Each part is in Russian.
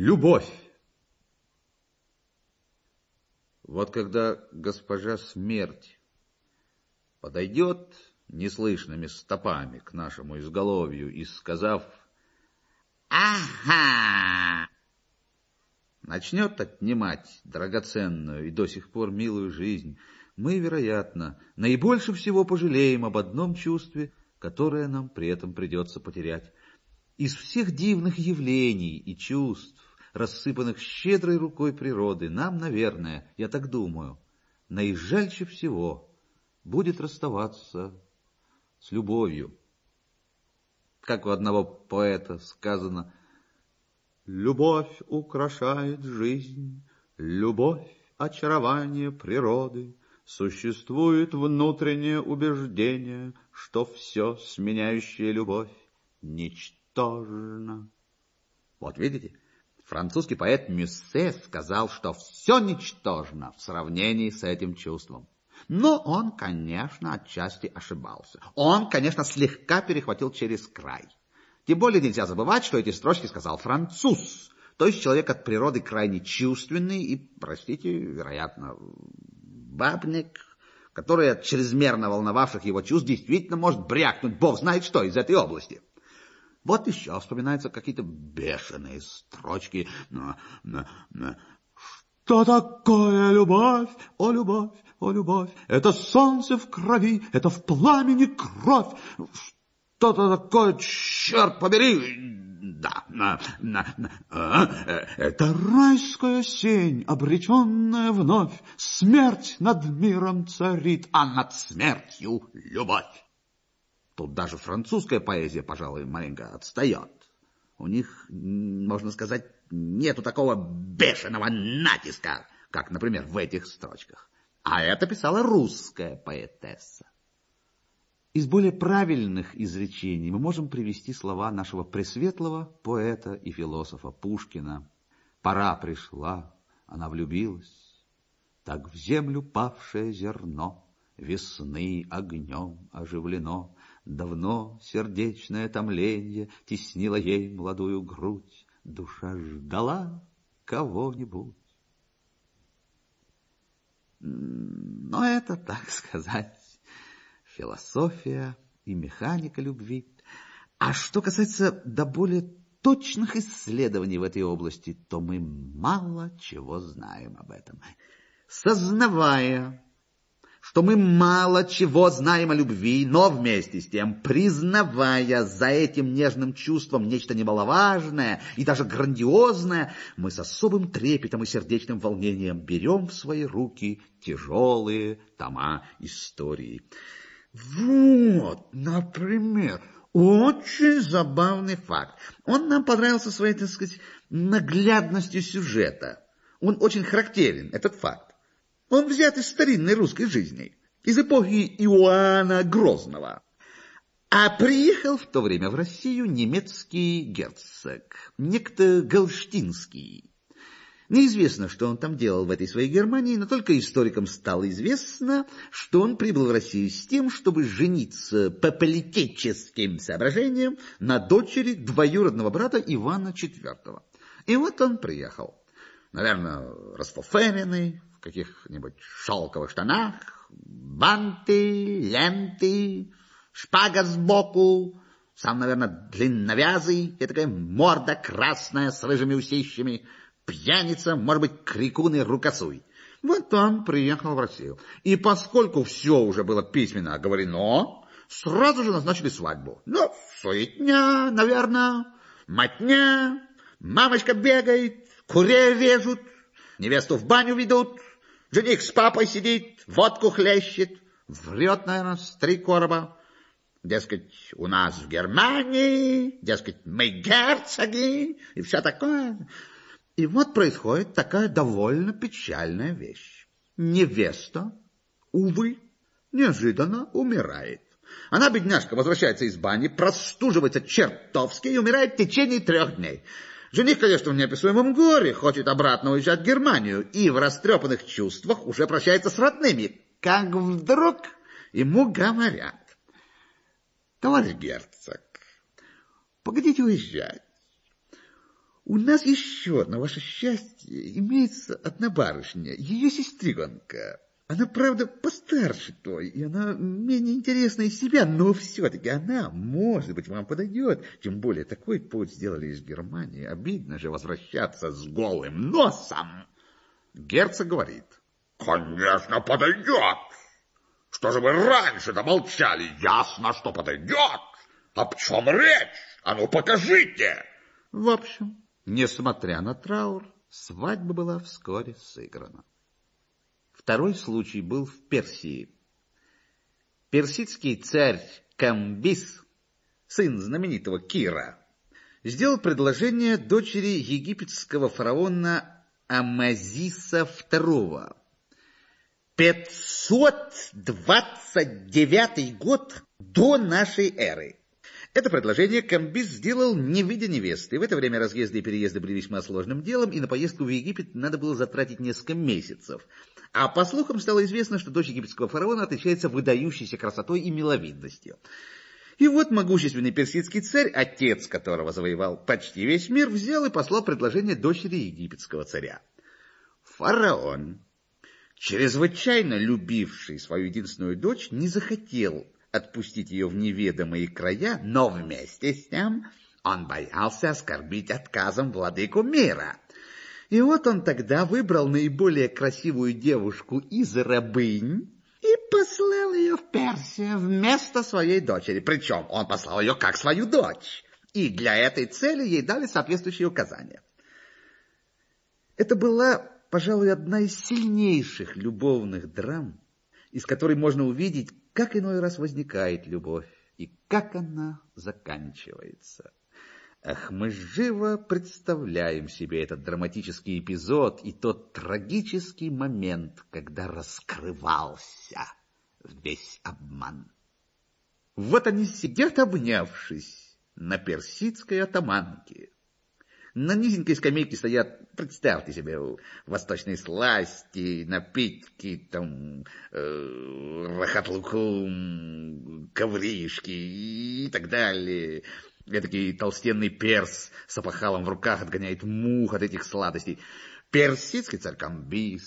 Любовь. Вот когда госпожа смерть подойдет неслышными стопами к нашему изголовью и, сказав «Ага!», начнет отнимать драгоценную и до сих пор милую жизнь, мы, вероятно, наибольше всего пожалеем об одном чувстве, которое нам при этом придется потерять. Из всех дивных явлений и чувств, рассыпанных щедрой рукой природы, нам, наверное, я так думаю, наижальче всего будет расставаться с любовью. Как у одного поэта сказано, «Любовь украшает жизнь, любовь — очарование природы, существует внутреннее убеждение, что все сменяющая любовь ничтожно». Вот видите, французский поэт Мюссе сказал, что все ничтожно в сравнении с этим чувством. Но он, конечно, отчасти ошибался. Он, конечно, слегка перехватил через край. Тем более нельзя забывать, что эти строчки сказал француз, то есть человек от природы крайне чувственный и, простите, вероятно, бабник, который от чрезмерно волновавших его чувств действительно может брякнуть бог знает что из этой области. Вот еще вспоминаются какие-то бешеные строчки. Что такое любовь, о любовь, о любовь? Это солнце в крови, это в пламени кровь. Что-то такое, черт побери, да, на, на, на, а, это райская сень, обреченная вновь, смерть над миром царит, а над смертью любовь. Тут даже французская поэзия, пожалуй, маленько отстает. У них, можно сказать, нету такого бешеного натиска, как, например, в этих строчках. А это писала русская поэтесса. Из более правильных изречений мы можем привести слова нашего пресветлого поэта и философа Пушкина. «Пора пришла, она влюбилась, так в землю павшее зерно, весны огнем оживлено, Давно сердечное томление теснило ей молодую грудь, Душа ждала кого-нибудь. Но это, так сказать, философия и механика любви. А что касается до более точных исследований в этой области, то мы мало чего знаем об этом. Сознавая, что мы мало чего знаем о любви, но вместе с тем, признавая за этим нежным чувством нечто немаловажное и даже грандиозное, мы с особым трепетом и сердечным волнением берем в свои руки тяжелые тома истории. Вот, например, очень забавный факт. Он нам понравился своей, так сказать, наглядностью сюжета. Он очень характерен, этот факт. Он взят из старинной русской жизни, из эпохи Иоанна Грозного. А приехал в то время в Россию немецкий герцог, некто Галштинский. Неизвестно, что он там делал в этой своей Германии, но только историкам стало известно, что он прибыл в Россию с тем, чтобы жениться по политическим соображениям на дочери двоюродного брата Ивана IV. И вот он приехал. Наверное, расфуфыренный, в каких-нибудь шелковых штанах, банты, ленты, шпага сбоку, сам, наверное, длинновязый, и такая морда красная с рыжими усищами, пьяница, может быть, крикун и рукосуй. Вот он приехал в Россию. И поскольку все уже было письменно оговорено, сразу же назначили свадьбу. Ну, суетня, наверное, матня, мамочка бегает, курей режут, невесту в баню ведут, Жених с папой сидит, водку хлещет, врет, наверное, с три короба. Дескать, у нас в Германии, дескать, мы герцоги и все такое. И вот происходит такая довольно печальная вещь. Невеста, увы, неожиданно умирает. Она, бедняжка, возвращается из бани, простуживается чертовски и умирает в течение трех дней. Жених, конечно, в неописуемом горе, хочет обратно уезжать в Германию и в растрепанных чувствах уже прощается с родными. Как вдруг ему говорят, товарищ герцог, погодите уезжать. У нас еще, на ваше счастье, имеется одна барышня, ее сестренка. Она, правда, постарше той, и она менее интересна из себя, но все-таки она, может быть, вам подойдет. Тем более, такой путь сделали из Германии. Обидно же возвращаться с голым носом. Герцог говорит. Конечно, подойдет. Что же вы раньше-то молчали? Ясно, что подойдет. Об чем речь? А ну, покажите. В общем, несмотря на траур, свадьба была вскоре сыграна. Второй случай был в Персии. Персидский царь Камбис, сын знаменитого Кира, сделал предложение дочери египетского фараона Амазиса II. 529 год до нашей эры. Это предложение Камбис сделал, не видя невесты. В это время разъезды и переезды были весьма сложным делом, и на поездку в Египет надо было затратить несколько месяцев. А по слухам стало известно, что дочь египетского фараона отличается выдающейся красотой и миловидностью. И вот могущественный персидский царь, отец которого завоевал почти весь мир, взял и послал предложение дочери египетского царя. Фараон, чрезвычайно любивший свою единственную дочь, не захотел отпустить ее в неведомые края, но вместе с тем он боялся оскорбить отказом владыку мира. И вот он тогда выбрал наиболее красивую девушку из рабынь и послал ее в Персию вместо своей дочери. Причем он послал ее как свою дочь. И для этой цели ей дали соответствующие указания. Это была, пожалуй, одна из сильнейших любовных драм, из которой можно увидеть, как иной раз возникает любовь и как она заканчивается. Ах, мы живо представляем себе этот драматический эпизод и тот трагический момент, когда раскрывался весь обман. Вот они сидят, обнявшись, на персидской атаманке. На низенькой скамейке стоят, представьте себе, восточные сласти, напитки, там, э, рахатлукум, ковришки и так далее. Этакий толстенный перс с опахалом в руках отгоняет мух от этих сладостей. Персидский царь Камбис,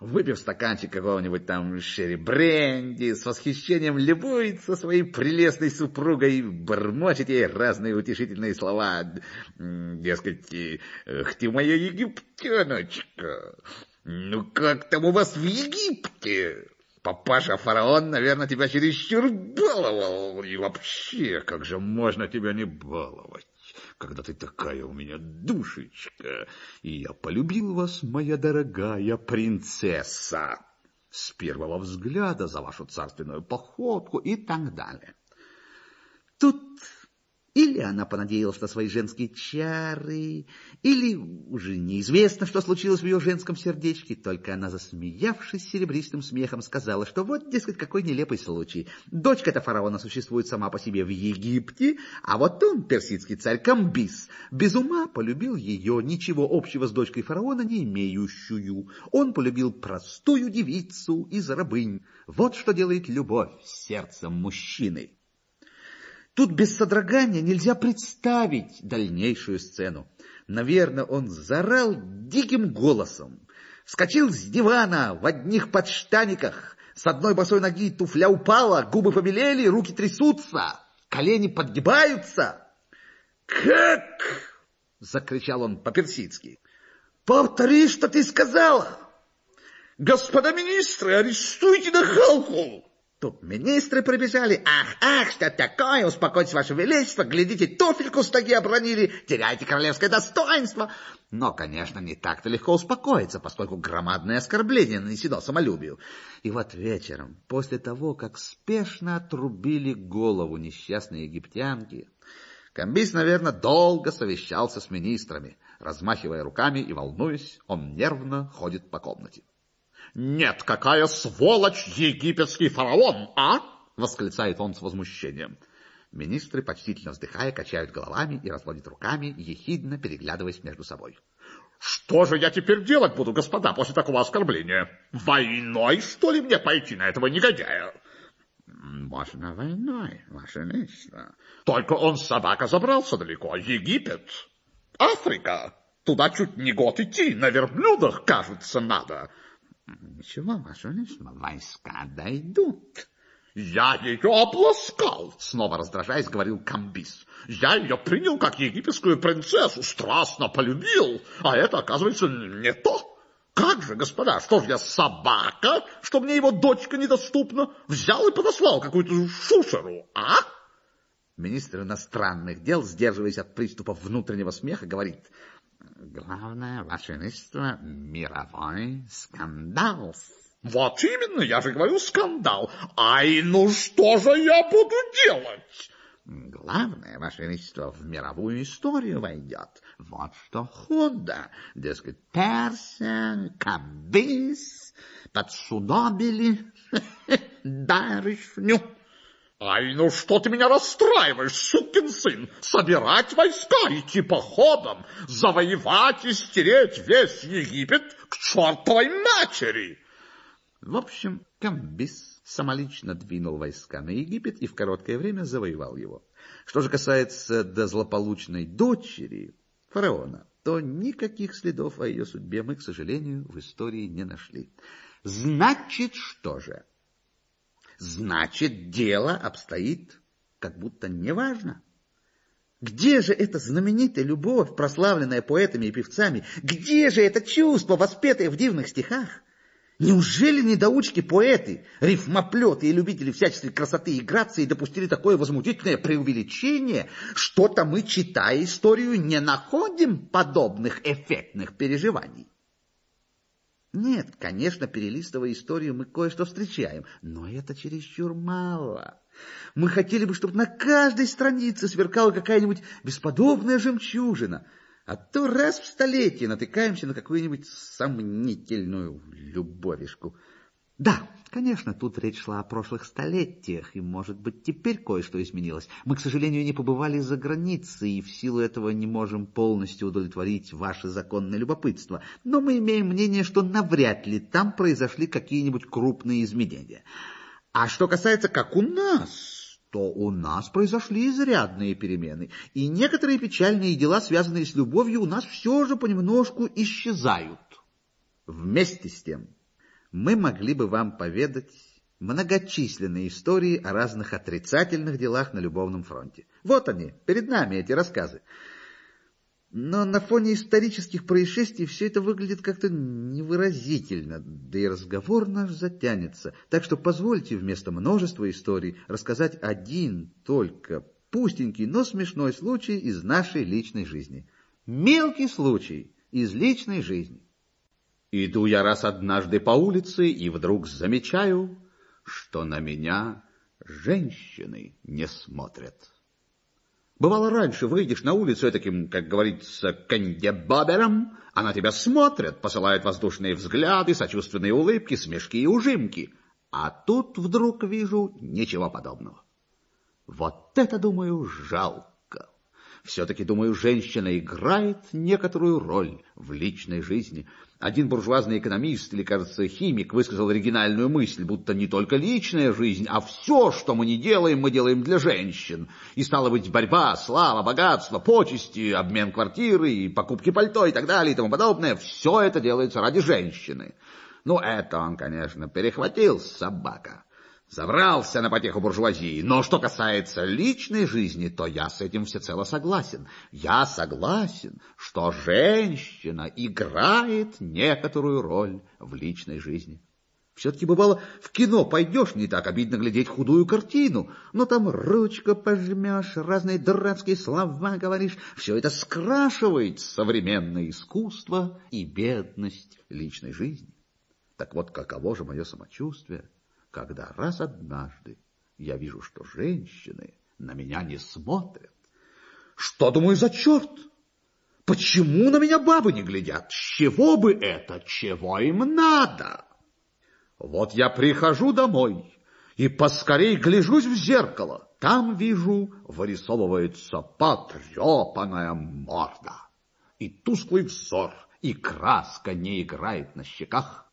выпив стаканчик какого-нибудь там шерри бренди, с восхищением любуется своей прелестной супругой, бормочет ей разные утешительные слова, дескать, «Ах ты моя египтяночка, ну как там у вас в Египте?» Папаша фараон, наверное, тебя чересчур баловал. И вообще, как же можно тебя не баловать? Когда ты такая у меня душечка, и я полюбил вас, моя дорогая принцесса, с первого взгляда за вашу царственную походку и так далее. Тут или она понадеялась на свои женские чары, или уже неизвестно, что случилось в ее женском сердечке, только она, засмеявшись серебристым смехом, сказала, что вот, дескать, какой нелепый случай. Дочка-то фараона существует сама по себе в Египте, а вот он, персидский царь Камбис, без ума полюбил ее, ничего общего с дочкой фараона не имеющую. Он полюбил простую девицу из рабынь. Вот что делает любовь сердцем мужчины. Тут без содрогания нельзя представить дальнейшую сцену. Наверное, он зарал диким голосом, вскочил с дивана в одних подштаниках, с одной босой ноги туфля упала, губы побелели, руки трясутся, колени подгибаются. «Как?» — закричал он по-персидски. «Повтори, что ты сказала!» «Господа министры, арестуйте нахалку!» Тут министры прибежали. Ах, ах, что такое? Успокойтесь, ваше величество. Глядите, туфельку с ноги обронили. Теряйте королевское достоинство. Но, конечно, не так-то легко успокоиться, поскольку громадное оскорбление нанесено самолюбию. И вот вечером, после того, как спешно отрубили голову несчастной египтянки, Камбис, наверное, долго совещался с министрами. Размахивая руками и волнуясь, он нервно ходит по комнате. «Нет, какая сволочь египетский фараон, а?» — восклицает он с возмущением. Министры, почтительно вздыхая, качают головами и разводят руками, ехидно переглядываясь между собой. «Что же я теперь делать буду, господа, после такого оскорбления? Войной, что ли, мне пойти на этого негодяя?» «Можно войной, ваше величество». «Только он, собака, забрался далеко, Египет...» Африка. Туда чуть не год идти, на верблюдах, кажется, надо. Ничего, Ваше Величество, войска дойдут. Я ее обласкал, снова раздражаясь, говорил Камбис. Я ее принял как египетскую принцессу, страстно полюбил, а это, оказывается, не то. Как же, господа, что ж я собака, что мне его дочка недоступна? Взял и подослал какую-то шушеру, а? Министр иностранных дел, сдерживаясь от приступов внутреннего смеха, говорит, «Главное, Ваше Величество, мировой скандал». Вот именно, я же говорю, скандал. Ай, ну что же я буду делать? Главное, Ваше Величество, в мировую историю войдет. Вот что худо. Дескать, Персия, Кабис подсудобили барышню. Ай, ну что ты меня расстраиваешь, сукин сын? Собирать войска, идти походом, завоевать и стереть весь Египет к чертовой матери. В общем, Камбис самолично двинул войска на Египет и в короткое время завоевал его. Что же касается до злополучной дочери фараона, то никаких следов о ее судьбе мы, к сожалению, в истории не нашли. Значит, что же? Значит, дело обстоит как будто неважно. Где же эта знаменитая любовь, прославленная поэтами и певцами? Где же это чувство, воспетое в дивных стихах? Неужели недоучки-поэты, рифмоплеты и любители всяческой красоты и грации допустили такое возмутительное преувеличение? Что-то мы, читая историю, не находим подобных эффектных переживаний. Нет, конечно, перелистывая историю, мы кое-что встречаем, но это чересчур мало. Мы хотели бы, чтобы на каждой странице сверкала какая-нибудь бесподобная жемчужина, а то раз в столетие натыкаемся на какую-нибудь сомнительную любовишку. Да, конечно, тут речь шла о прошлых столетиях, и, может быть, теперь кое-что изменилось. Мы, к сожалению, не побывали за границей, и в силу этого не можем полностью удовлетворить ваше законное любопытство. Но мы имеем мнение, что навряд ли там произошли какие-нибудь крупные изменения. А что касается как у нас, то у нас произошли изрядные перемены, и некоторые печальные дела, связанные с любовью, у нас все же понемножку исчезают. Вместе с тем мы могли бы вам поведать многочисленные истории о разных отрицательных делах на любовном фронте. Вот они, перед нами эти рассказы. Но на фоне исторических происшествий все это выглядит как-то невыразительно, да и разговор наш затянется. Так что позвольте вместо множества историй рассказать один только пустенький, но смешной случай из нашей личной жизни. Мелкий случай из личной жизни. Иду я раз однажды по улице и вдруг замечаю, что на меня женщины не смотрят. Бывало раньше, выйдешь на улицу таким, как говорится, кандебабером, а на тебя смотрят, посылают воздушные взгляды, сочувственные улыбки, смешки и ужимки. А тут вдруг вижу ничего подобного. Вот это, думаю, жалко. Все-таки, думаю, женщина играет некоторую роль в личной жизни – один буржуазный экономист или, кажется, химик высказал оригинальную мысль, будто не только личная жизнь, а все, что мы не делаем, мы делаем для женщин. И стала быть борьба, слава, богатство, почести, обмен квартиры, и покупки пальто и так далее и тому подобное. Все это делается ради женщины. Ну, это он, конечно, перехватил, собака. Забрался на потеху буржуазии. Но что касается личной жизни, то я с этим всецело согласен. Я согласен, что женщина играет некоторую роль в личной жизни. Все-таки бывало, в кино пойдешь, не так обидно глядеть худую картину, но там ручку пожмешь, разные дурацкие слова говоришь. Все это скрашивает современное искусство и бедность личной жизни. Так вот, каково же мое самочувствие? Когда раз однажды я вижу, что женщины на меня не смотрят. Что, думаю, за черт? Почему на меня бабы не глядят? Чего бы это? Чего им надо? Вот я прихожу домой и поскорей гляжусь в зеркало. Там вижу, вырисовывается потрепанная морда. И тусклый взор, и краска не играет на щеках.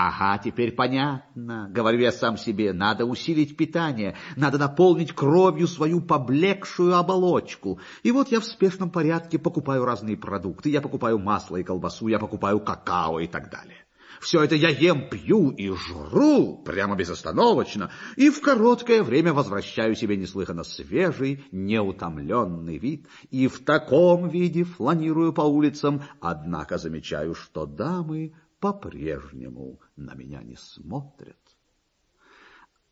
Ага, теперь понятно, говорю я сам себе, надо усилить питание, надо наполнить кровью свою поблекшую оболочку. И вот я в спешном порядке покупаю разные продукты, я покупаю масло и колбасу, я покупаю какао и так далее. Все это я ем, пью и жру прямо безостановочно, и в короткое время возвращаю себе неслыханно свежий, неутомленный вид, и в таком виде фланирую по улицам, однако замечаю, что дамы по-прежнему на меня не смотрят.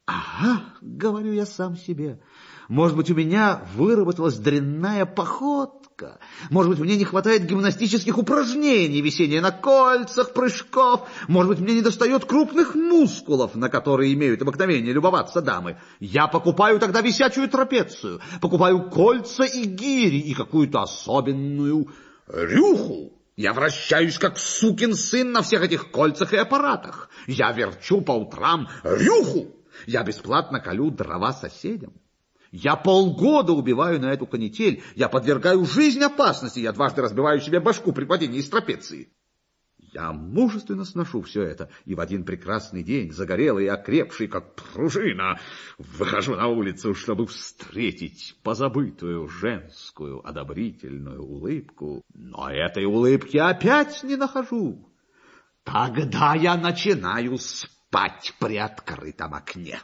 Ага, говорю я сам себе, может быть, у меня выработалась дрянная походка, может быть, мне не хватает гимнастических упражнений, висения на кольцах, прыжков, может быть, мне недостает крупных мускулов, на которые имеют обыкновение любоваться дамы. Я покупаю тогда висячую трапецию, покупаю кольца и гири и какую-то особенную рюху. Я вращаюсь, как сукин сын на всех этих кольцах и аппаратах. Я верчу по утрам рюху. Я бесплатно колю дрова соседям. Я полгода убиваю на эту канитель. Я подвергаю жизнь опасности. Я дважды разбиваю себе башку при падении из трапеции. Я мужественно сношу все это, и в один прекрасный день, загорелый и окрепший, как пружина, выхожу на улицу, чтобы встретить позабытую женскую одобрительную улыбку. Но этой улыбки опять не нахожу. Тогда я начинаю спать при открытом окне.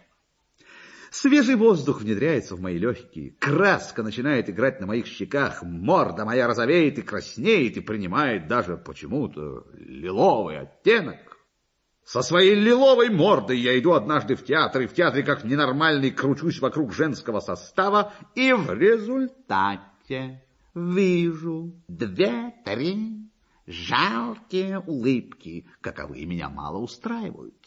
Свежий воздух внедряется в мои легкие, краска начинает играть на моих щеках, морда моя розовеет и краснеет и принимает даже почему-то лиловый оттенок. Со своей лиловой мордой я иду однажды в театр, и в театре как ненормальный кручусь вокруг женского состава, и в результате вижу две-три жалкие улыбки, каковые меня мало устраивают.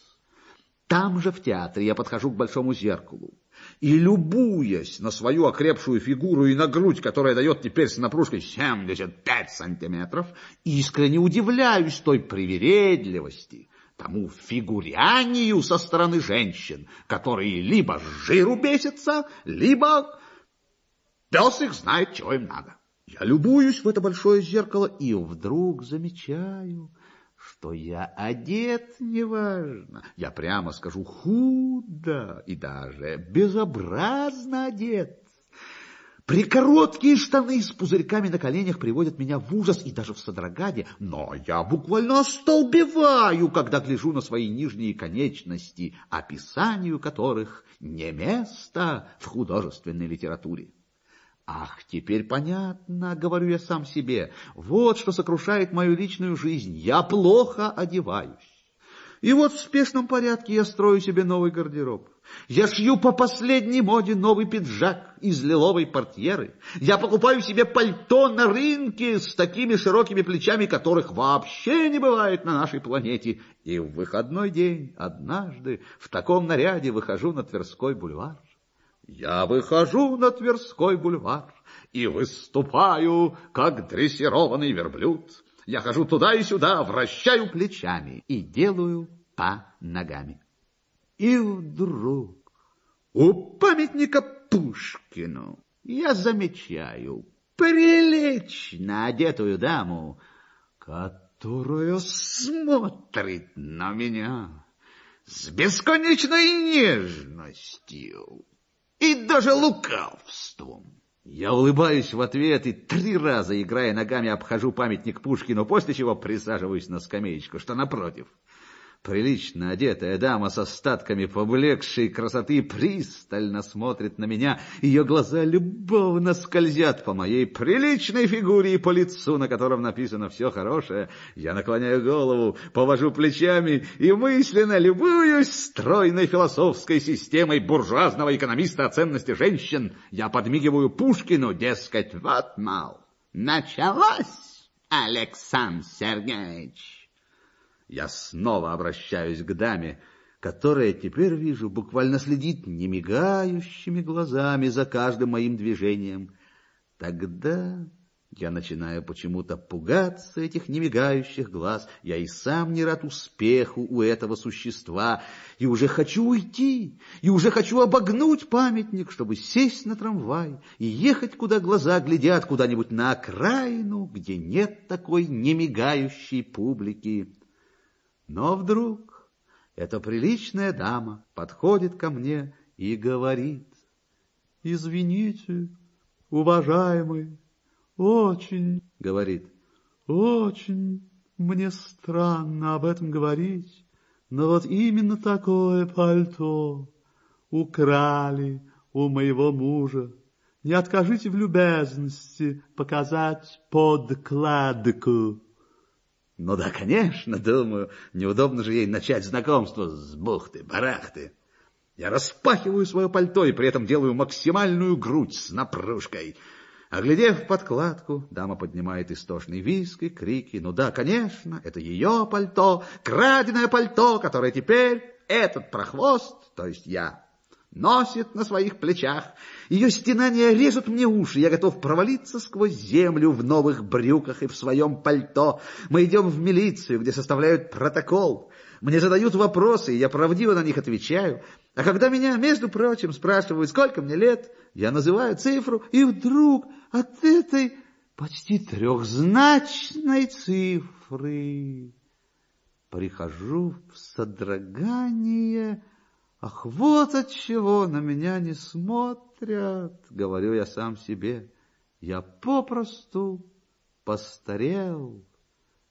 Там же в театре я подхожу к большому зеркалу и, любуясь на свою окрепшую фигуру и на грудь, которая дает теперь с напружкой 75 сантиметров, искренне удивляюсь той привередливости, тому фигурянию со стороны женщин, которые либо с жиру бесятся, либо пес их знает, чего им надо. Я любуюсь в это большое зеркало и вдруг замечаю, что я одет неважно, я прямо скажу худо и даже безобразно одет. Прикороткие штаны с пузырьками на коленях приводят меня в ужас и даже в содрогание, но я буквально остолбеваю, когда гляжу на свои нижние конечности, описанию которых не место в художественной литературе. Ах, теперь понятно, говорю я сам себе, вот что сокрушает мою личную жизнь. Я плохо одеваюсь. И вот в спешном порядке я строю себе новый гардероб. Я шью по последней моде новый пиджак из лиловой портьеры. Я покупаю себе пальто на рынке с такими широкими плечами, которых вообще не бывает на нашей планете. И в выходной день однажды в таком наряде выхожу на Тверской бульвар. Я выхожу на Тверской бульвар и выступаю, как дрессированный верблюд. Я хожу туда и сюда, вращаю плечами и делаю по ногами. И вдруг у памятника Пушкину я замечаю прилично одетую даму, которая смотрит на меня с бесконечной нежностью и даже лукавством. Я улыбаюсь в ответ и три раза, играя ногами, обхожу памятник Пушкину, после чего присаживаюсь на скамеечку, что напротив. Прилично одетая дама с остатками поблекшей красоты пристально смотрит на меня. Ее глаза любовно скользят по моей приличной фигуре и по лицу, на котором написано все хорошее. Я наклоняю голову, повожу плечами и мысленно любуюсь стройной философской системой буржуазного экономиста о ценности женщин. Я подмигиваю Пушкину, дескать, вот, мал, началось, Александр Сергеевич. Я снова обращаюсь к даме, которая, теперь вижу, буквально следит немигающими глазами за каждым моим движением. Тогда я начинаю почему-то пугаться этих немигающих глаз. Я и сам не рад успеху у этого существа. И уже хочу уйти, и уже хочу обогнуть памятник, чтобы сесть на трамвай и ехать, куда глаза глядят, куда-нибудь на окраину, где нет такой немигающей публики. Но вдруг Эта приличная дама подходит ко мне и говорит, «Извините, уважаемый, очень, — говорит, — очень мне странно об этом говорить, но вот именно такое пальто украли у моего мужа. Не откажите в любезности показать подкладку. Ну да, конечно, думаю, неудобно же ей начать знакомство с бухты-барахты. Я распахиваю свое пальто и при этом делаю максимальную грудь с напружкой. Оглядев подкладку, дама поднимает истошный виск и крики. Ну да, конечно, это ее пальто, краденое пальто, которое теперь этот прохвост, то есть я, носит на своих плечах. Ее стенания режут мне уши, я готов провалиться сквозь землю в новых брюках и в своем пальто. Мы идем в милицию, где составляют протокол. Мне задают вопросы, и я правдиво на них отвечаю. А когда меня, между прочим, спрашивают, сколько мне лет, я называю цифру, и вдруг от этой почти трехзначной цифры прихожу в содрогание Ах, вот от чего на меня не смотрят, говорю я сам себе. Я попросту постарел.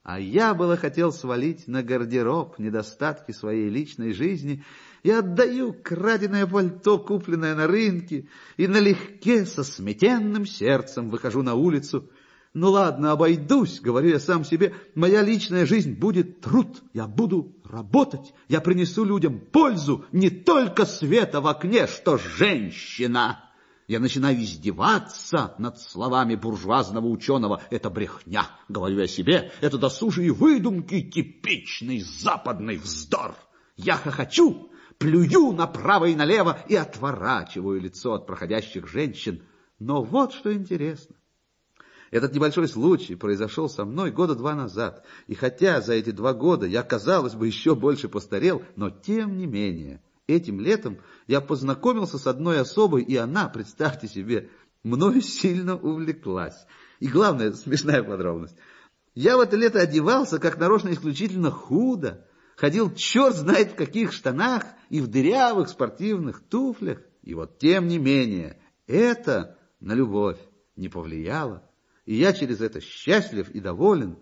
А я было хотел свалить на гардероб недостатки своей личной жизни и отдаю краденое пальто, купленное на рынке, и налегке со сметенным сердцем выхожу на улицу — ну ладно, обойдусь, говорю я сам себе, моя личная жизнь будет труд, я буду работать, я принесу людям пользу, не только света в окне, что женщина. Я начинаю издеваться над словами буржуазного ученого. Это брехня, говорю я себе, это досужие выдумки, типичный западный вздор. Я хохочу, плюю направо и налево и отворачиваю лицо от проходящих женщин. Но вот что интересно. Этот небольшой случай произошел со мной года два назад, и хотя за эти два года я, казалось бы, еще больше постарел, но тем не менее, этим летом я познакомился с одной особой, и она, представьте себе, мною сильно увлеклась. И главное, смешная подробность, я в это лето одевался, как нарочно исключительно худо, ходил черт знает в каких штанах и в дырявых спортивных туфлях, и вот тем не менее, это на любовь не повлияло. И я через это счастлив и доволен,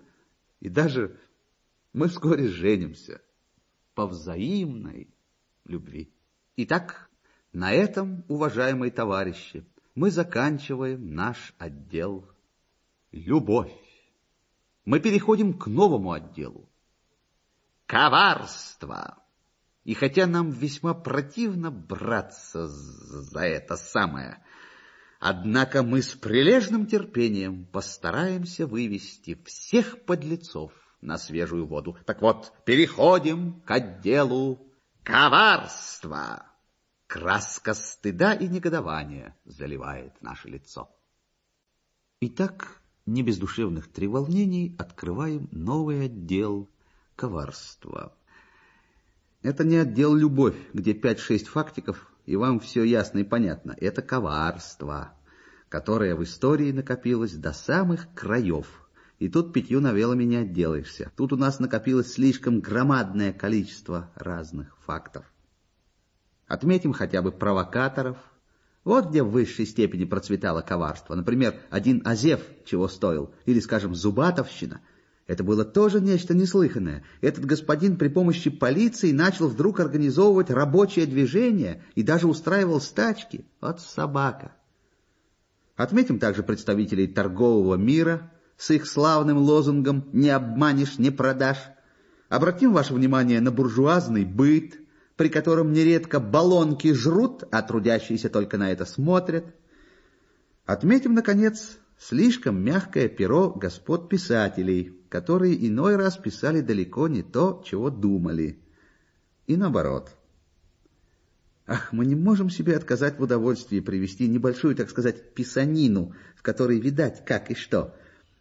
и даже мы вскоре женимся по взаимной любви. Итак, на этом, уважаемые товарищи, мы заканчиваем наш отдел «Любовь». Мы переходим к новому отделу «Коварство». И хотя нам весьма противно браться за это самое – Однако мы с прилежным терпением постараемся вывести всех подлецов на свежую воду. Так вот, переходим к отделу коварства. Краска стыда и негодования заливает наше лицо. Итак, не без душевных треволнений открываем новый отдел коварства. Это не отдел «Любовь», где пять-шесть фактиков и вам все ясно и понятно. Это коварство, которое в истории накопилось до самых краев. И тут пятью новеллами не отделаешься. Тут у нас накопилось слишком громадное количество разных фактов. Отметим хотя бы провокаторов. Вот где в высшей степени процветало коварство. Например, один Азев чего стоил, или, скажем, Зубатовщина – это было тоже нечто неслыханное. Этот господин при помощи полиции начал вдруг организовывать рабочее движение и даже устраивал стачки. от собака. Отметим также представителей торгового мира с их славным лозунгом «не обманешь, не продашь». Обратим ваше внимание на буржуазный быт, при котором нередко баллонки жрут, а трудящиеся только на это смотрят. Отметим, наконец, слишком мягкое перо господ писателей, которые иной раз писали далеко не то, чего думали. И наоборот. Ах, мы не можем себе отказать в удовольствии привести небольшую, так сказать, писанину, в которой видать как и что.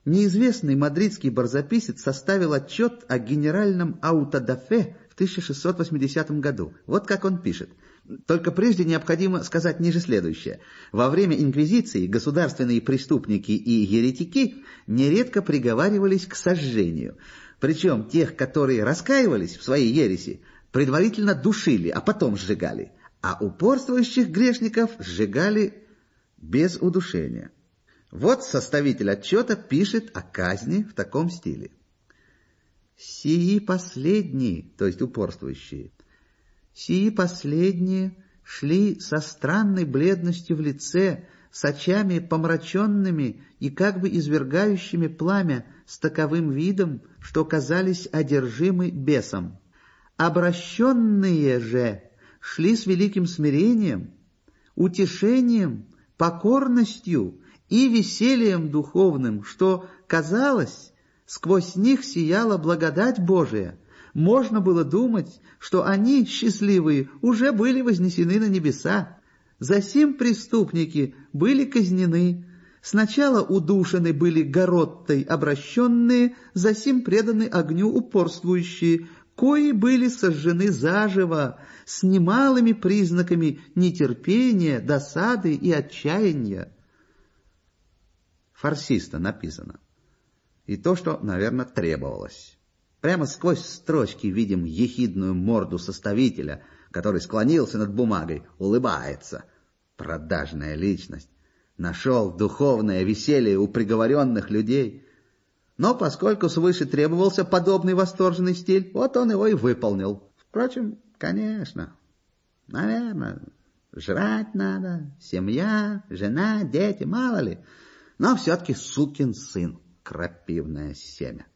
Неизвестный мадридский барзаписец составил отчет о генеральном аутодафе в 1680 году. Вот как он пишет – только прежде необходимо сказать ниже следующее. Во время инквизиции государственные преступники и еретики нередко приговаривались к сожжению. Причем тех, которые раскаивались в своей ереси, предварительно душили, а потом сжигали, а упорствующих грешников сжигали без удушения. Вот составитель отчета пишет о казни в таком стиле. «Сии последние, то есть упорствующие, сии последние шли со странной бледностью в лице, с очами помраченными и как бы извергающими пламя с таковым видом, что казались одержимы бесом. Обращенные же шли с великим смирением, утешением, покорностью и весельем духовным, что, казалось, сквозь них сияла благодать Божия. Можно было думать, что они, счастливые, уже были вознесены на небеса. Засим преступники были казнены, Сначала удушены были гороттой обращенные, засим преданы огню упорствующие, кои были сожжены заживо, с немалыми признаками нетерпения, досады и отчаяния. Фарсисто написано. И то, что, наверное, требовалось. Прямо сквозь строчки видим ехидную морду составителя, который склонился над бумагой, улыбается. Продажная личность нашел духовное веселье у приговоренных людей. Но поскольку свыше требовался подобный восторженный стиль, вот он его и выполнил. Впрочем, конечно, наверное, жрать надо, семья, жена, дети, мало ли. Но все-таки сукин сын, крапивное семя.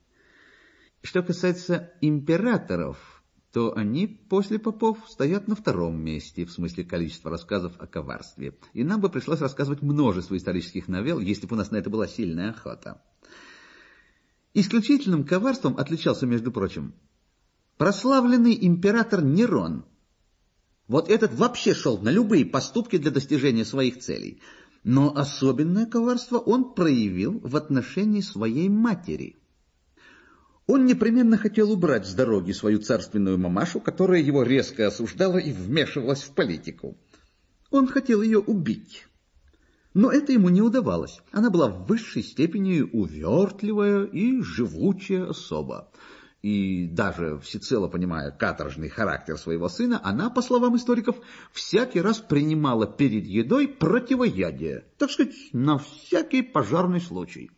Что касается императоров, то они после попов стоят на втором месте в смысле количества рассказов о коварстве. И нам бы пришлось рассказывать множество исторических новелл, если бы у нас на это была сильная охота. Исключительным коварством отличался, между прочим, прославленный император Нерон. Вот этот вообще шел на любые поступки для достижения своих целей. Но особенное коварство он проявил в отношении своей матери – он непременно хотел убрать с дороги свою царственную мамашу, которая его резко осуждала и вмешивалась в политику. Он хотел ее убить. Но это ему не удавалось. Она была в высшей степени увертливая и живучая особа. И даже всецело понимая каторжный характер своего сына, она, по словам историков, всякий раз принимала перед едой противоядие, так сказать, на всякий пожарный случай.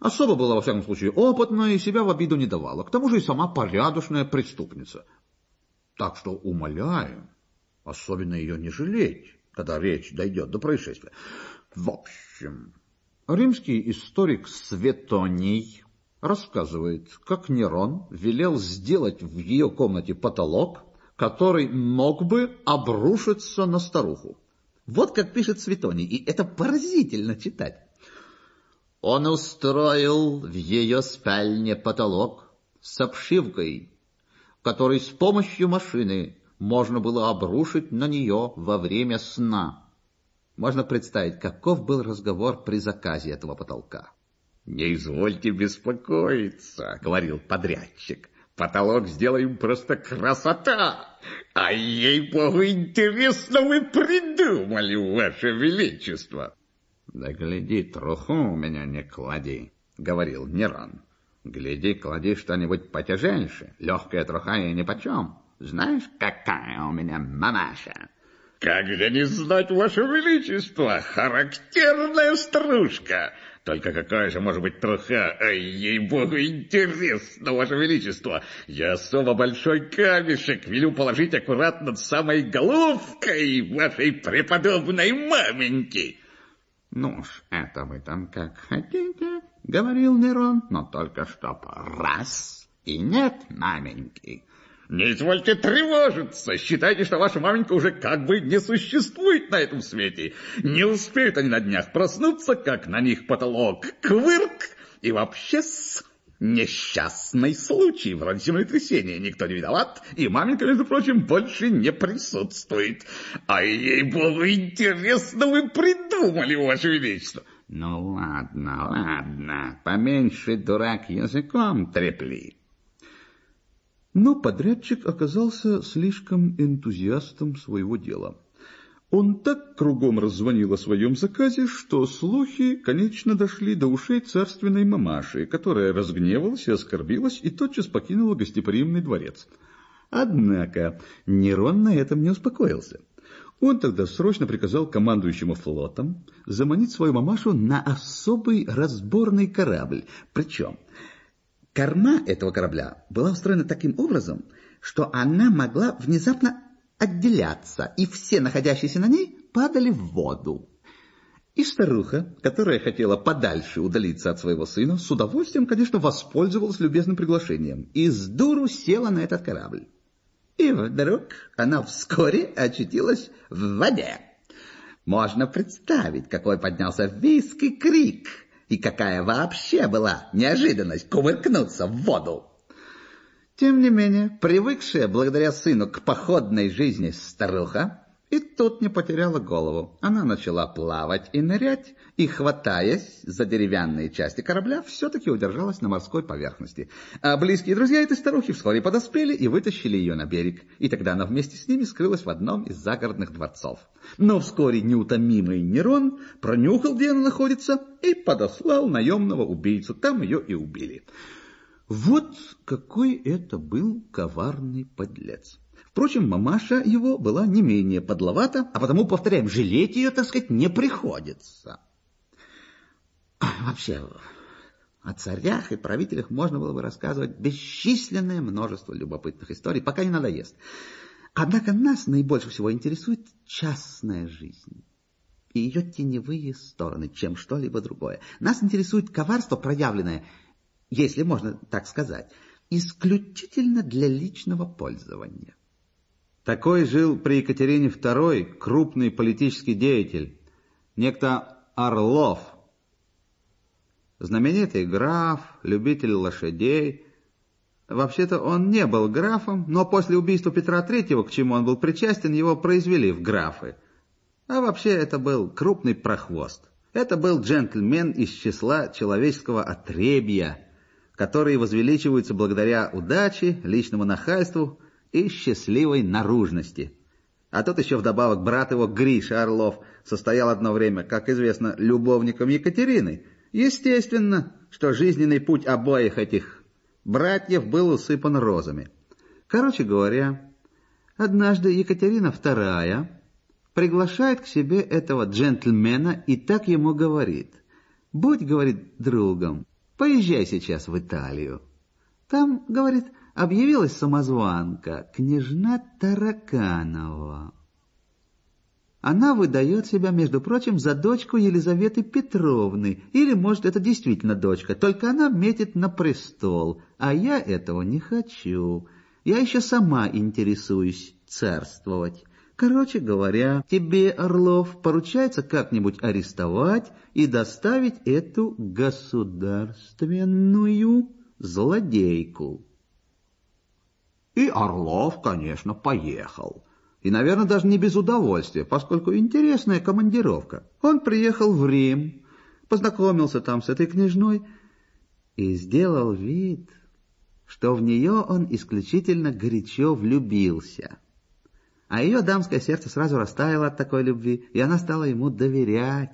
Особо была, во всяком случае, опытная и себя в обиду не давала. К тому же и сама порядочная преступница. Так что умоляем, особенно ее не жалеть, когда речь дойдет до происшествия. В общем, римский историк Светоний рассказывает, как Нерон велел сделать в ее комнате потолок, который мог бы обрушиться на старуху. Вот как пишет Светоний, и это поразительно читать. Он устроил в ее спальне потолок с обшивкой, который с помощью машины можно было обрушить на нее во время сна. Можно представить, каков был разговор при заказе этого потолка. «Не извольте беспокоиться», — говорил подрядчик. «Потолок сделаем просто красота! А ей-богу, интересно вы придумали, ваше величество!» «Да гляди, труху у меня не клади», — говорил Нерон. «Гляди, клади что-нибудь потяжельше. Легкая труха и нипочем. Знаешь, какая у меня мамаша?» «Как же не знать, Ваше Величество! Характерная стружка! Только какая же может быть труха? Ай, ей-богу, интересно, Ваше Величество! Я особо большой камешек велю положить аккуратно над самой головкой вашей преподобной маменьки!» «Ну уж, это вы там как хотите», — говорил Нерон, «но только чтоб раз и нет маменьки». «Не извольте тревожиться! Считайте, что ваша маменька уже как бы не существует на этом свете. Не успеют они на днях проснуться, как на них потолок квырк, и вообще с Несчастный случай, вроде землетрясения, никто не виноват, и маменька, между прочим, больше не присутствует. А ей-богу, интересно вы придумали, ваше величество. Ну ладно, ладно, поменьше дурак языком трепли. Но подрядчик оказался слишком энтузиастом своего дела. Он так кругом раззвонил о своем заказе, что слухи, конечно, дошли до ушей царственной мамаши, которая разгневалась и оскорбилась и тотчас покинула гостеприимный дворец. Однако Нерон на этом не успокоился. Он тогда срочно приказал командующему флотом заманить свою мамашу на особый разборный корабль. Причем корма этого корабля была устроена таким образом, что она могла внезапно отделяться, и все находящиеся на ней падали в воду. И старуха, которая хотела подальше удалиться от своего сына, с удовольствием, конечно, воспользовалась любезным приглашением и с дуру села на этот корабль. И вдруг она вскоре очутилась в воде. Можно представить, какой поднялся виск и крик, и какая вообще была неожиданность кувыркнуться в воду. Тем не менее, привыкшая благодаря сыну к походной жизни старуха, и тут не потеряла голову. Она начала плавать и нырять, и, хватаясь за деревянные части корабля, все-таки удержалась на морской поверхности. А близкие друзья этой старухи вскоре подоспели и вытащили ее на берег. И тогда она вместе с ними скрылась в одном из загородных дворцов. Но вскоре неутомимый Нерон пронюхал, где она находится, и подослал наемного убийцу. Там ее и убили. Вот какой это был коварный подлец. Впрочем, мамаша его была не менее подловата, а потому, повторяем, жалеть ее, так сказать, не приходится. Вообще, о царях и правителях можно было бы рассказывать бесчисленное множество любопытных историй, пока не надоест. Однако нас наибольше всего интересует частная жизнь и ее теневые стороны, чем что-либо другое. Нас интересует коварство, проявленное, если можно так сказать, исключительно для личного пользования. Такой жил при Екатерине II крупный политический деятель, некто Орлов. Знаменитый граф, любитель лошадей. Вообще-то он не был графом, но после убийства Петра III, к чему он был причастен, его произвели в графы. А вообще это был крупный прохвост. Это был джентльмен из числа человеческого отребья, которые возвеличиваются благодаря удаче, личному нахальству, и счастливой наружности. А тут еще вдобавок брат его, Гриша Орлов, состоял одно время, как известно, любовником Екатерины. Естественно, что жизненный путь обоих этих братьев был усыпан розами. Короче говоря, однажды Екатерина II приглашает к себе этого джентльмена и так ему говорит. «Будь, — говорит, — другом, поезжай сейчас в Италию. Там, — говорит, — объявилась самозванка, княжна Тараканова. Она выдает себя, между прочим, за дочку Елизаветы Петровны, или, может, это действительно дочка, только она метит на престол, а я этого не хочу. Я еще сама интересуюсь царствовать. Короче говоря, тебе, Орлов, поручается как-нибудь арестовать и доставить эту государственную злодейку. И Орлов, конечно, поехал. И, наверное, даже не без удовольствия, поскольку интересная командировка. Он приехал в Рим, познакомился там с этой княжной и сделал вид, что в нее он исключительно горячо влюбился. А ее дамское сердце сразу растаяло от такой любви, и она стала ему доверять.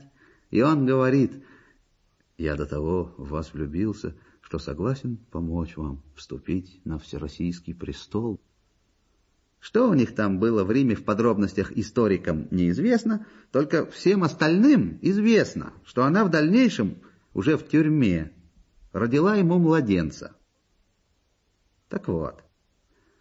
И он говорит, «Я до того в вас влюбился, что согласен помочь вам вступить на всероссийский престол. Что у них там было в Риме в подробностях историкам неизвестно, только всем остальным известно, что она в дальнейшем уже в тюрьме родила ему младенца. Так вот,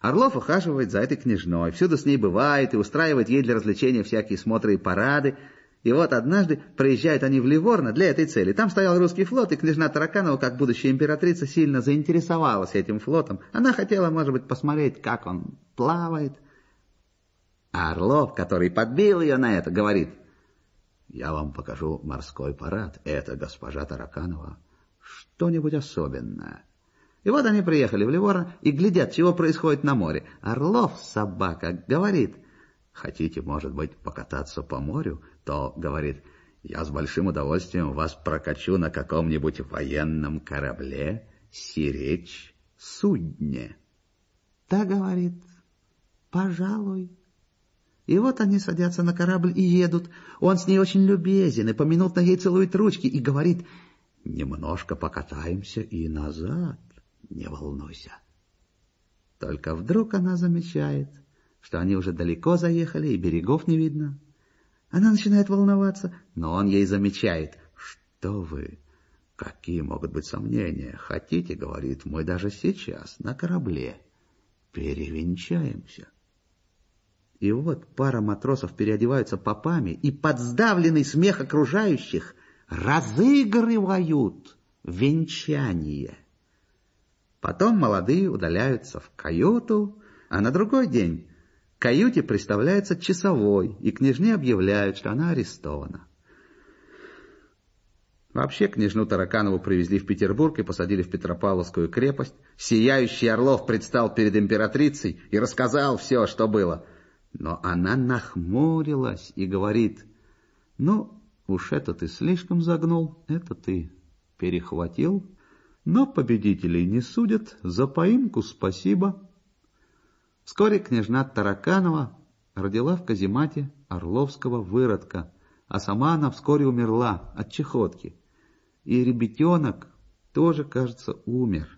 Орлов ухаживает за этой княжной, всюду с ней бывает и устраивает ей для развлечения всякие смотры и парады, и вот однажды приезжают они в Ливорно для этой цели. Там стоял русский флот, и княжна Тараканова, как будущая императрица, сильно заинтересовалась этим флотом. Она хотела, может быть, посмотреть, как он плавает. А Орлов, который подбил ее на это, говорит, «Я вам покажу морской парад. Это госпожа Тараканова. Что-нибудь особенное». И вот они приехали в Ливорно и глядят, чего происходит на море. Орлов, собака, говорит, «Хотите, может быть, покататься по морю?» то говорит, я с большим удовольствием вас прокачу на каком-нибудь военном корабле, сиречь, судне. Та говорит, пожалуй. И вот они садятся на корабль и едут. Он с ней очень любезен и поминутно ей целует ручки и говорит, немножко покатаемся и назад, не волнуйся. Только вдруг она замечает, что они уже далеко заехали и берегов не видно. Она начинает волноваться, но он ей замечает. «Что вы? Какие могут быть сомнения? Хотите, — говорит, — мы даже сейчас на корабле перевенчаемся». И вот пара матросов переодеваются попами и под сдавленный смех окружающих разыгрывают венчание. Потом молодые удаляются в каюту, а на другой день к каюте представляется часовой, и княжне объявляют, что она арестована. Вообще княжну Тараканову привезли в Петербург и посадили в Петропавловскую крепость. Сияющий Орлов предстал перед императрицей и рассказал все, что было. Но она нахмурилась и говорит, ну, уж это ты слишком загнул, это ты перехватил, но победителей не судят, за поимку спасибо. Вскоре княжна Тараканова родила в каземате орловского выродка, а сама она вскоре умерла от чехотки. И ребятенок тоже, кажется, умер.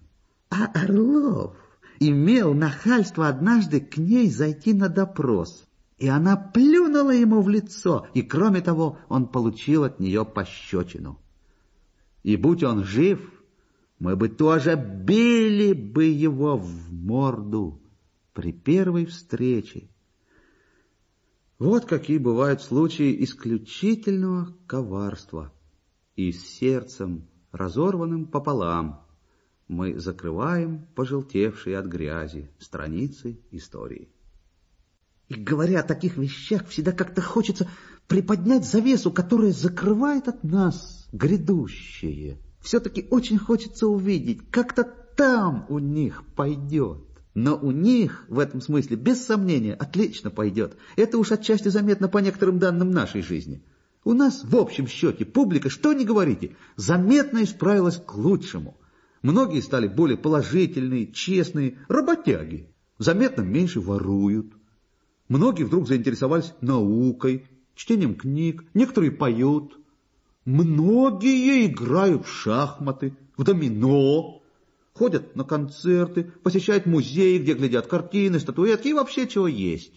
А Орлов имел нахальство однажды к ней зайти на допрос. И она плюнула ему в лицо, и, кроме того, он получил от нее пощечину. И будь он жив, мы бы тоже били бы его в морду при первой встрече. Вот какие бывают случаи исключительного коварства. И с сердцем, разорванным пополам, мы закрываем пожелтевшие от грязи страницы истории. И говоря о таких вещах, всегда как-то хочется приподнять завесу, которая закрывает от нас грядущее. Все-таки очень хочется увидеть, как-то там у них пойдет. Но у них, в этом смысле, без сомнения, отлично пойдет. Это уж отчасти заметно по некоторым данным нашей жизни. У нас, в общем счете, публика, что ни говорите, заметно исправилась к лучшему – Многие стали более положительные, честные, работяги. Заметно меньше воруют. Многие вдруг заинтересовались наукой, чтением книг, некоторые поют. Многие играют в шахматы, в домино, ходят на концерты, посещают музеи, где глядят картины, статуэтки и вообще чего есть.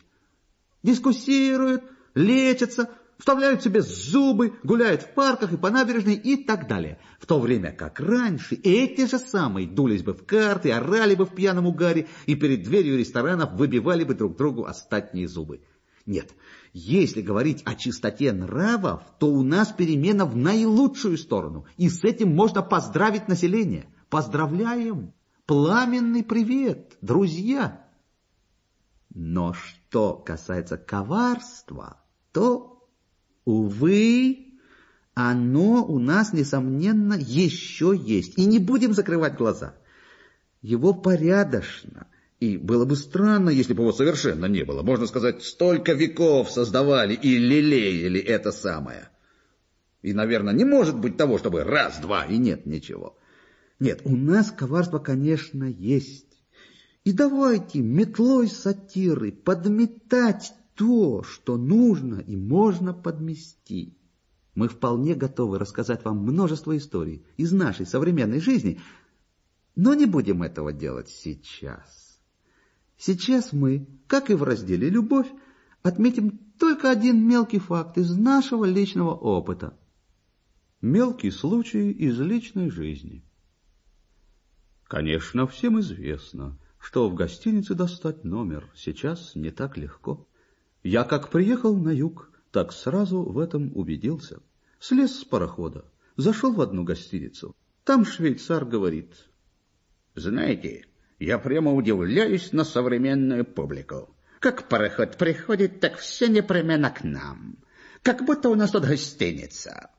Дискуссируют, лечатся, вставляют себе зубы, гуляют в парках и по набережной и так далее. В то время как раньше эти же самые дулись бы в карты, орали бы в пьяном угаре и перед дверью ресторанов выбивали бы друг другу остатние зубы. Нет, если говорить о чистоте нравов, то у нас перемена в наилучшую сторону, и с этим можно поздравить население. Поздравляем! Пламенный привет, друзья! Но что касается коварства, то Увы, оно у нас, несомненно, еще есть. И не будем закрывать глаза. Его порядочно. И было бы странно, если бы его совершенно не было. Можно сказать, столько веков создавали и лелеяли это самое. И, наверное, не может быть того, чтобы раз-два, и нет ничего. Нет, у нас коварство, конечно, есть. И давайте метлой сатиры подметать то, что нужно и можно подмести. Мы вполне готовы рассказать вам множество историй из нашей современной жизни, но не будем этого делать сейчас. Сейчас мы, как и в разделе «Любовь», отметим только один мелкий факт из нашего личного опыта. Мелкий случай из личной жизни. Конечно, всем известно, что в гостинице достать номер сейчас не так легко. Я как приехал на юг, так сразу в этом убедился. Слез с парохода, зашел в одну гостиницу. Там швейцар говорит. Знаете, я прямо удивляюсь на современную публику. Как пароход приходит, так все непременно к нам. Как будто у нас тут гостиница.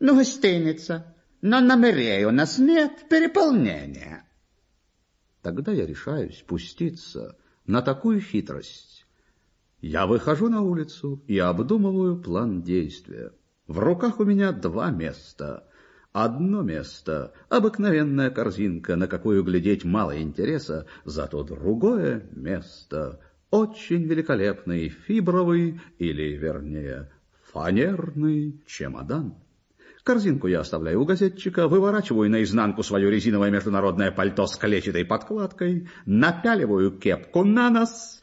Ну, гостиница, но номерей у нас нет, переполнения. Тогда я решаюсь спуститься на такую хитрость я выхожу на улицу и обдумываю план действия. В руках у меня два места. Одно место — обыкновенная корзинка, на какую глядеть мало интереса, зато другое место — очень великолепный фибровый, или, вернее, фанерный чемодан. Корзинку я оставляю у газетчика, выворачиваю наизнанку свое резиновое международное пальто с клетчатой подкладкой, напяливаю кепку на нос,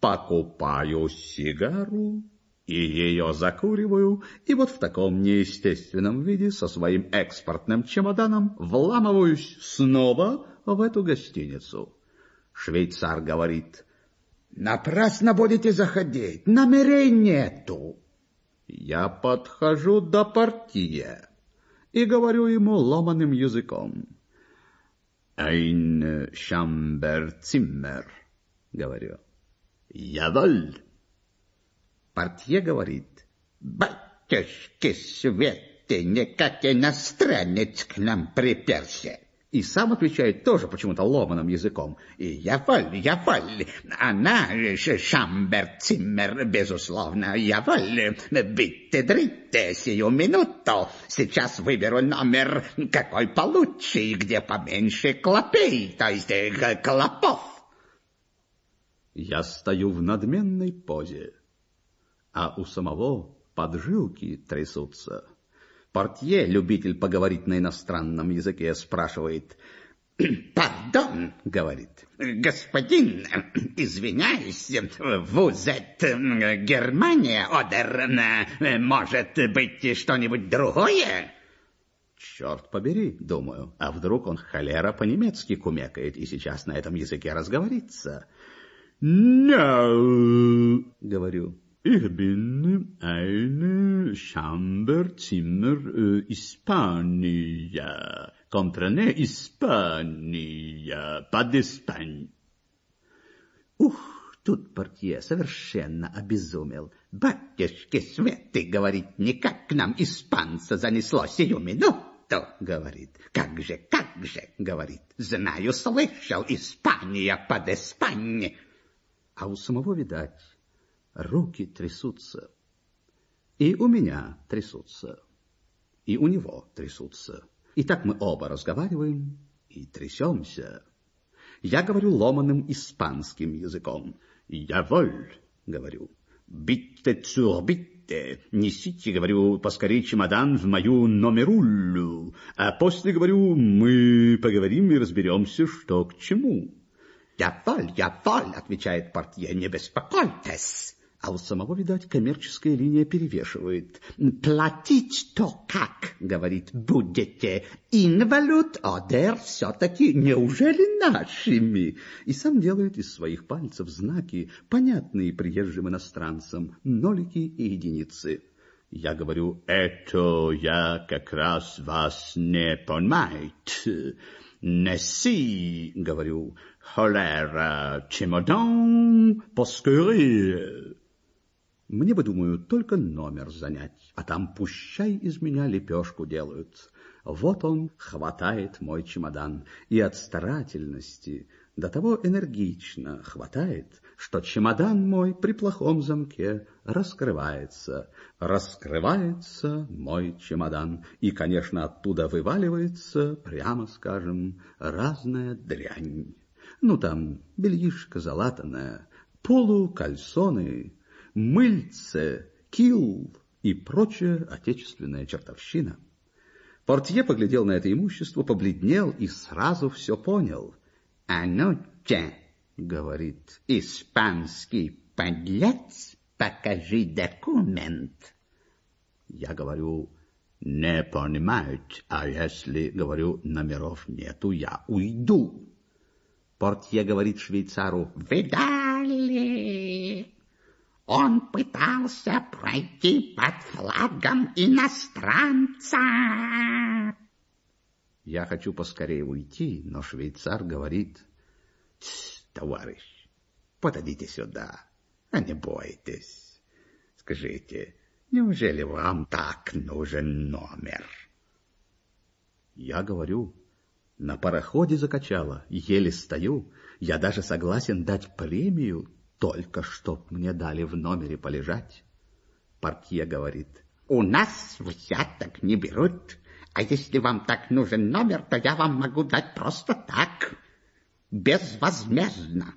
покупаю сигару и ее закуриваю, и вот в таком неестественном виде со своим экспортным чемоданом вламываюсь снова в эту гостиницу. Швейцар говорит, «Напрасно будете заходить, номерей нету». Я подхожу до портье и говорю ему ломаным языком. «Ein Chamberzimmer», — говорю. «Яволь». Портье говорит, «Батюшки Светы, никак иностранец к нам приперся». И сам отвечает тоже почему-то ломаным языком. И я воль, я воль. Она Шамбер-Циммер, безусловно, я воль. Битте-дритте сию минуту. Сейчас выберу номер, какой получше, где поменьше клопей, то есть э, клопов. Я стою в надменной позе, а у самого поджилки трясутся. Портье, любитель поговорить на иностранном языке, спрашивает. «Пардон», — говорит, — «господин, извиняюсь, вузет Германия, одер, может быть, что-нибудь другое?» Черт побери, думаю, а вдруг он холера по-немецки кумекает и сейчас на этом языке разговорится. «No», — говорю, Ich bin eine Chamberzimmer äh, Hispania. Comprenez? Hispania, pas d'Espagne. Ух, тут портье совершенно обезумел. «Батюшки Светы, — говорит, — никак к нам испанца занесло сию минуту, — говорит. «Как же, как же, — говорит, — знаю, слышал, Испания под Испаньей». А у самого, видать, руки трясутся. И у меня трясутся, и у него трясутся. И так мы оба разговариваем и трясемся. Я говорю ломаным испанским языком. «Я воль», — говорю. «Битте цур битте». Несите, говорю, поскорее чемодан в мою номеруллю. А после, говорю, мы поговорим и разберемся, что к чему. «Я воль, я воль», — отвечает портье, — «не беспокойтесь». А у самого, видать, коммерческая линия перевешивает. «Платить-то как?» — говорит, «будете инвалют, одер все-таки неужели нашими?» И сам делает из своих пальцев знаки, понятные приезжим иностранцам, нолики и единицы. Я говорю, это я как раз вас не понимает. Неси, говорю, холера, чемодан, поскорее. Мне бы, думаю, только номер занять, а там пущай из меня лепешку делают. Вот он хватает мой чемодан, и от старательности до того энергично хватает, что чемодан мой при плохом замке раскрывается. Раскрывается мой чемодан, и, конечно, оттуда вываливается, прямо скажем, разная дрянь. Ну, там бельишко залатанное, полукальсоны, мыльце, кил и прочая отечественная чертовщина. Портье поглядел на это имущество, побледнел и сразу все понял. «А ну-ка», — говорит, — «испанский подлец, покажи документ». Я говорю, не понимают, а если, говорю, номеров нету, я уйду. Портье говорит швейцару, «Видали?» Он пытался пройти под флагом иностранца. Я хочу поскорее уйти, но швейцар говорит, товарищ, подойдите сюда, а не бойтесь. Скажите, неужели вам так нужен номер? Я говорю, на пароходе закачало, еле стою, я даже согласен дать премию только чтоб мне дали в номере полежать. Портье говорит, у нас взяток не берут, а если вам так нужен номер, то я вам могу дать просто так, безвозмездно.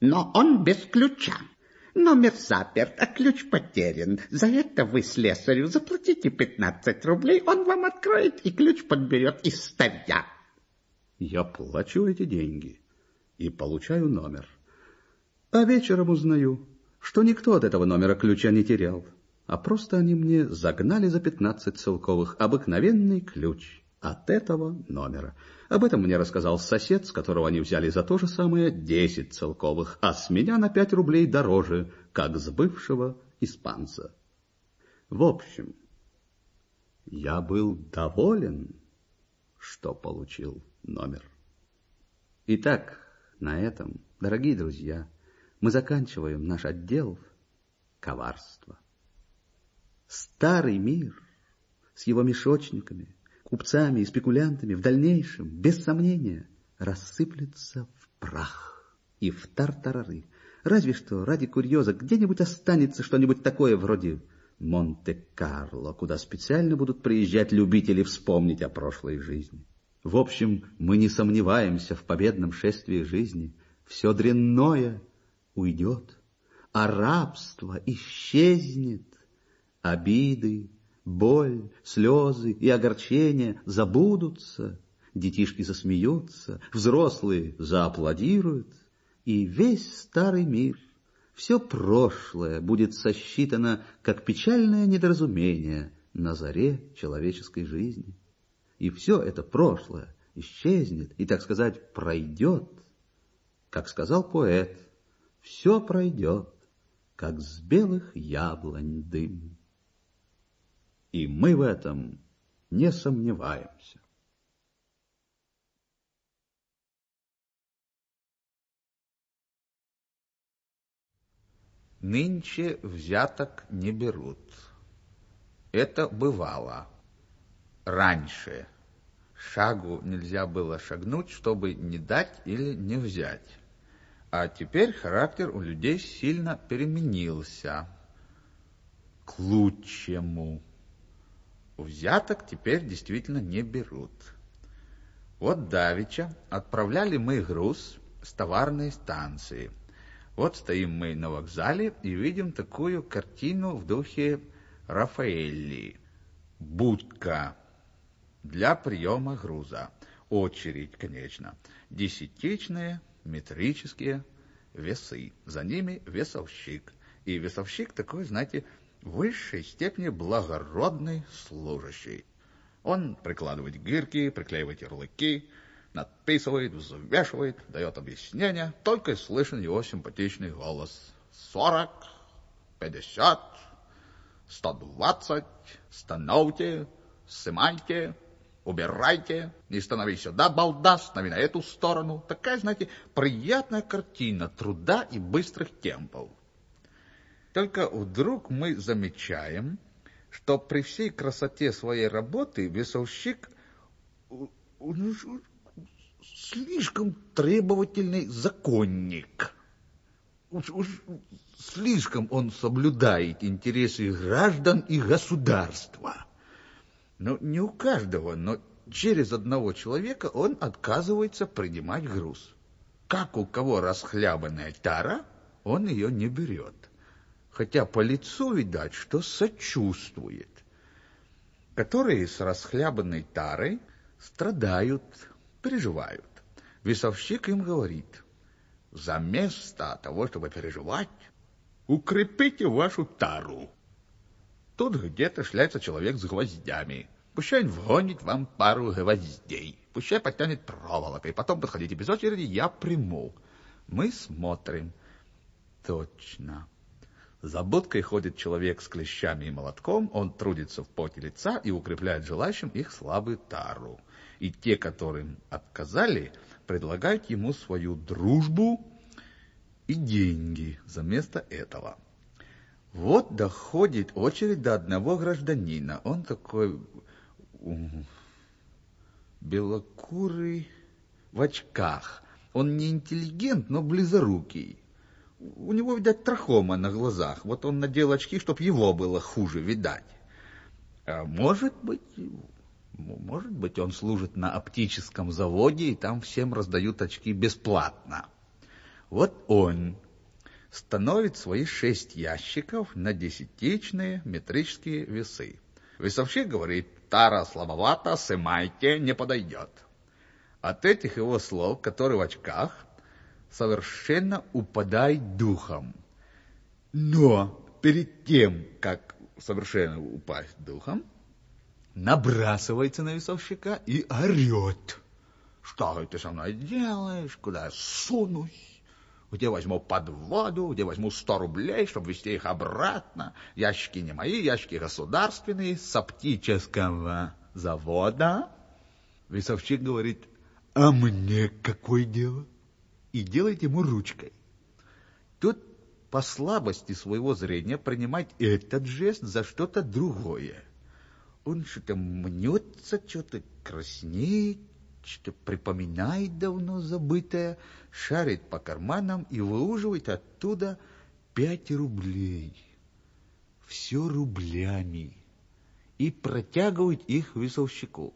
Но он без ключа. Номер заперт, а ключ потерян. За это вы слесарю заплатите 15 рублей, он вам откроет и ключ подберет из старья. Я плачу эти деньги и получаю номер. А вечером узнаю, что никто от этого номера ключа не терял, а просто они мне загнали за 15 целковых обыкновенный ключ от этого номера. Об этом мне рассказал сосед, с которого они взяли за то же самое 10 целковых, а с меня на 5 рублей дороже, как с бывшего испанца. В общем, я был доволен, что получил номер. Итак, на этом, дорогие друзья, мы заканчиваем наш отдел коварства. Старый мир с его мешочниками, купцами и спекулянтами в дальнейшем, без сомнения, рассыплется в прах и в тартарары. Разве что ради курьеза где-нибудь останется что-нибудь такое вроде Монте-Карло, куда специально будут приезжать любители вспомнить о прошлой жизни. В общем, мы не сомневаемся в победном шествии жизни. Все дрянное уйдет, а рабство исчезнет. Обиды, боль, слезы и огорчения забудутся, детишки засмеются, взрослые зааплодируют, и весь старый мир, все прошлое будет сосчитано как печальное недоразумение на заре человеческой жизни. И все это прошлое исчезнет и, так сказать, пройдет, как сказал поэт, все пройдет, как с белых яблонь дым. И мы в этом не сомневаемся. Нынче взяток не берут. Это бывало. Раньше шагу нельзя было шагнуть, чтобы не дать или не взять. А теперь характер у людей сильно переменился к лучшему взяток теперь действительно не берут. Вот давеча отправляли мы груз с товарной станции. Вот стоим мы на вокзале и видим такую картину в духе Рафаэлли. Будка для приема груза. Очередь, конечно. Десятичные метрические весы. За ними весовщик. И весовщик такой, знаете, высшей степени благородный служащий. Он прикладывает гирки, приклеивает ярлыки, надписывает, взвешивает, дает объяснения, только и слышен его симпатичный голос. Сорок, пятьдесят, сто двадцать, становьте, сымайте, убирайте, не становись сюда, балда, станови на эту сторону. Такая, знаете, приятная картина труда и быстрых темпов. Только вдруг мы замечаем, что при всей красоте своей работы весовщик слишком требовательный законник. Уж, уж слишком он соблюдает интересы граждан и государства. Но не у каждого, но через одного человека он отказывается принимать груз. Как у кого расхлябанная тара, он ее не берет хотя по лицу видать, что сочувствует, которые с расхлябанной тарой страдают, переживают. Весовщик им говорит, за место того, чтобы переживать, укрепите вашу тару. Тут где-то шляется человек с гвоздями. Пущай он вгонит вам пару гвоздей. Пущай подтянет проволокой. Потом подходите без очереди, я приму. Мы смотрим. Точно. За будкой ходит человек с клещами и молотком, он трудится в поте лица и укрепляет желающим их слабую тару. И те, которым отказали, предлагают ему свою дружбу и деньги за место этого. Вот доходит очередь до одного гражданина. Он такой белокурый в очках. Он не интеллигент, но близорукий у него, видать, трахома на глазах. Вот он надел очки, чтоб его было хуже видать. А может быть, может быть, он служит на оптическом заводе, и там всем раздают очки бесплатно. Вот он становит свои шесть ящиков на десятичные метрические весы. Весовщик говорит, тара слабовата, сымайте, не подойдет. От этих его слов, который в очках, совершенно упадает духом. Но перед тем, как совершенно упасть духом, набрасывается на весовщика и орет. Что ты со мной делаешь? Куда я сунусь? Где возьму подводу, где возьму сто рублей, чтобы везти их обратно? Ящики не мои, ящики государственные, с оптического завода. Весовщик говорит, а мне какое дело? И делает ему ручкой. Тут по слабости своего зрения принимать этот жест за что-то другое. Он что-то мнется, что-то краснеет, что припоминает давно забытое, шарит по карманам и выуживает оттуда пять рублей. Все рублями. И протягивает их весовщику.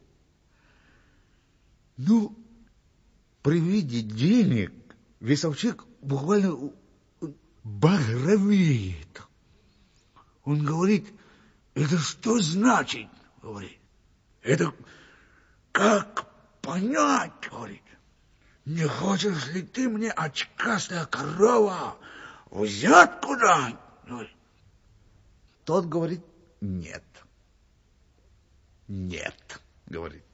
Ну, при виде денег весовщик буквально багровеет. Он говорит, это что значит? Говорит, это как понять, говорит. Не хочешь ли ты мне, очкастая корова, взять куда Тот говорит, нет. Нет, говорит.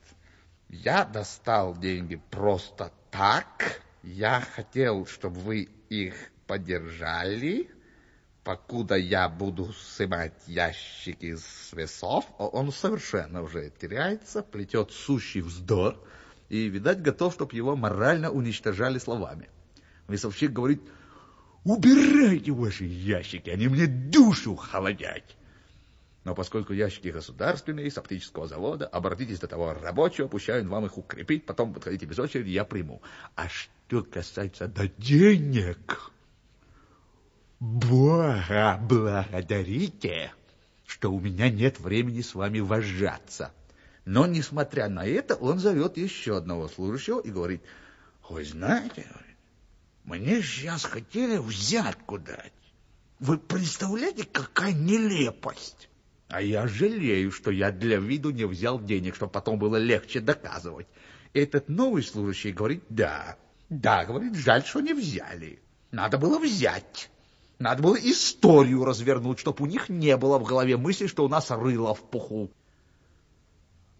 Я достал деньги просто так. Я хотел, чтобы вы их подержали, покуда я буду снимать ящики с весов. Он совершенно уже теряется, плетет сущий вздор и, видать, готов, чтобы его морально уничтожали словами. Весовщик говорит, убирайте ваши ящики, они мне душу холодят. Но поскольку ящики государственные, с оптического завода, обратитесь до того рабочего, пущай он вам их укрепить, потом подходите без очереди, я приму. А что касается до денег, Бога благодарите, что у меня нет времени с вами вожаться. Но, несмотря на это, он зовет еще одного служащего и говорит, вы знаете, мне сейчас хотели взятку дать. Вы представляете, какая нелепость? А я жалею, что я для виду не взял денег, чтобы потом было легче доказывать. Этот новый служащий говорит, да, да, говорит, жаль, что не взяли. Надо было взять. Надо было историю развернуть, чтобы у них не было в голове мысли, что у нас рыло в пуху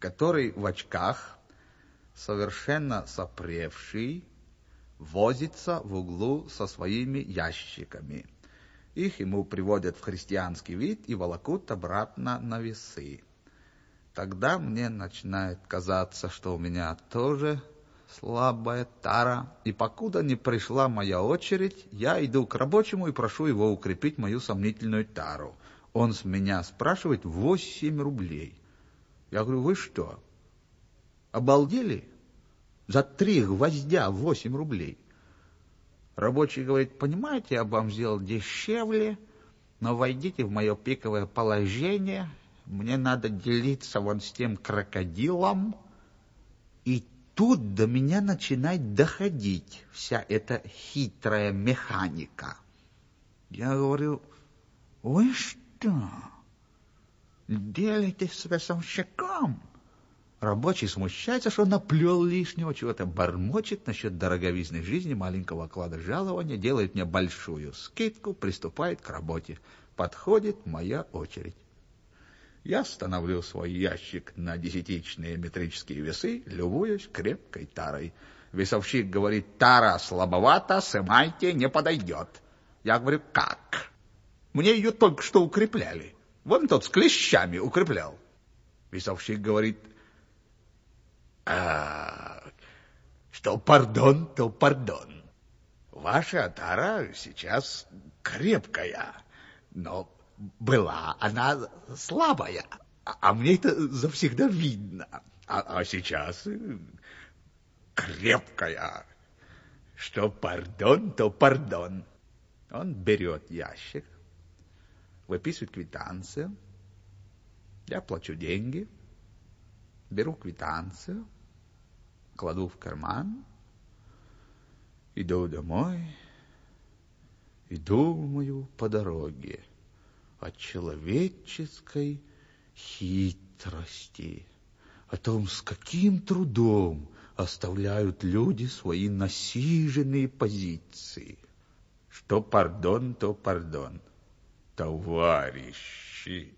который в очках, совершенно сопревший, возится в углу со своими ящиками. Их ему приводят в христианский вид и волокут обратно на весы. Тогда мне начинает казаться, что у меня тоже слабая тара, и покуда не пришла моя очередь, я иду к рабочему и прошу его укрепить мою сомнительную тару. Он с меня спрашивает восемь рублей. Я говорю, вы что, обалдели? За три гвоздя восемь рублей. Рабочий говорит, понимаете, я вам сделал дешевле, но войдите в мое пиковое положение, мне надо делиться вон с тем крокодилом. И тут до меня начинает доходить вся эта хитрая механика. Я говорю, вы что? Делитесь с весовщиком. Рабочий смущается, что наплел лишнего, чего-то бормочет насчет дороговизны жизни, маленького оклада жалования, делает мне большую скидку, приступает к работе. Подходит моя очередь. Я становлю свой ящик на десятичные метрические весы, любуюсь крепкой тарой. Весовщик говорит, тара слабовата, сымайте, не подойдет. Я говорю, как? Мне ее только что укрепляли. Вон тот с клещами укреплял. Весовщик говорит, а, что пардон, то пардон. Ваша отара сейчас крепкая, но была она слабая, а мне это завсегда видно. А, а сейчас крепкая. Что пардон, то пардон. Он берет ящик, выписывает квитанцию, я плачу деньги, беру квитанцию, кладу в карман, иду домой и думаю по дороге о человеческой хитрости, о том, с каким трудом оставляют люди свои насиженные позиции. Что пардон, то пардон. Товарищи!